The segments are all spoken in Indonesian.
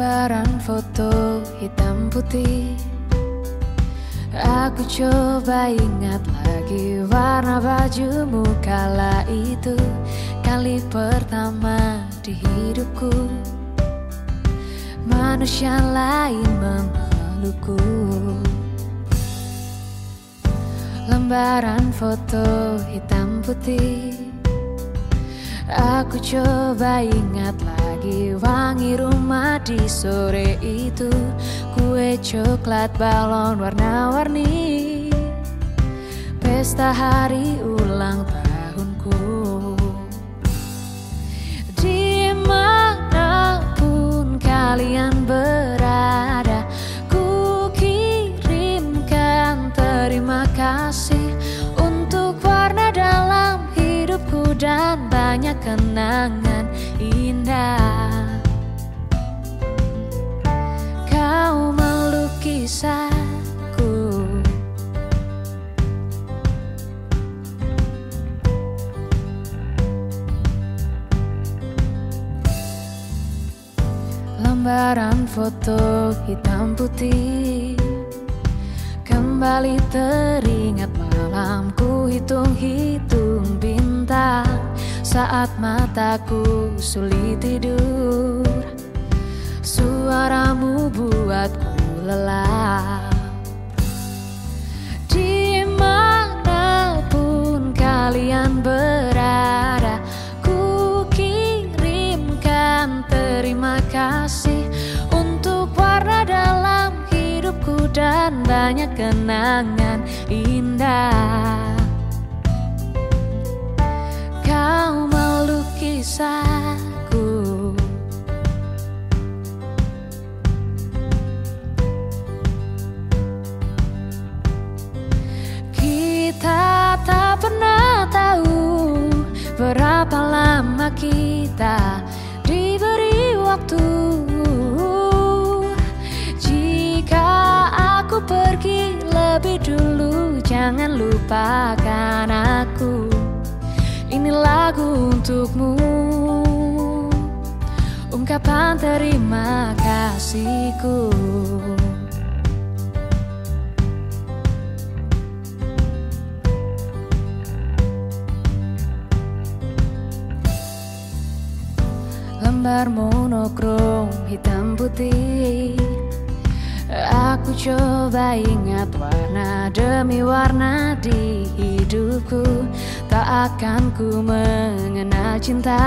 Lembaran foto hitam putih. Aku coba ingat lagi warna bajumu kala itu Kali pertama di hidupku. Manusia lain memelukku. Lembaran foto hitam putih Aku coba ingat lagi wangi rumah di sore itu. Kue coklat balon warna-warni. Pesta hari ulang tahunku. Di mana pun kalian berada Ku kirimkan terima kasih dan banyak kenangan indah. Kau melukis aku Lembaran foto hitam putih. Kembali teringat malamku hitung-hitung bintang Saat mataku sulit tidur. Suaramu buatku lelah. Di mana pun kalian berada Ku kirimkan terima kasih Untuk warna dalam hidupku dan banyak kenangan indah Kau melukis aku Kita tak pernah tahu Berapa lama kita diberi waktu. Jika aku pergi lebih dulu Jangan lupakan aku Ini lagu untukmu. Ungkapan terima kasihku. Lembar monokrom hitam putih. Aku coba ingat warna demi warna di hidupku Tak akan ku mengenal cinta.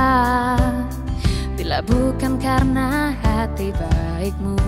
Bila bukan karena hati baikmu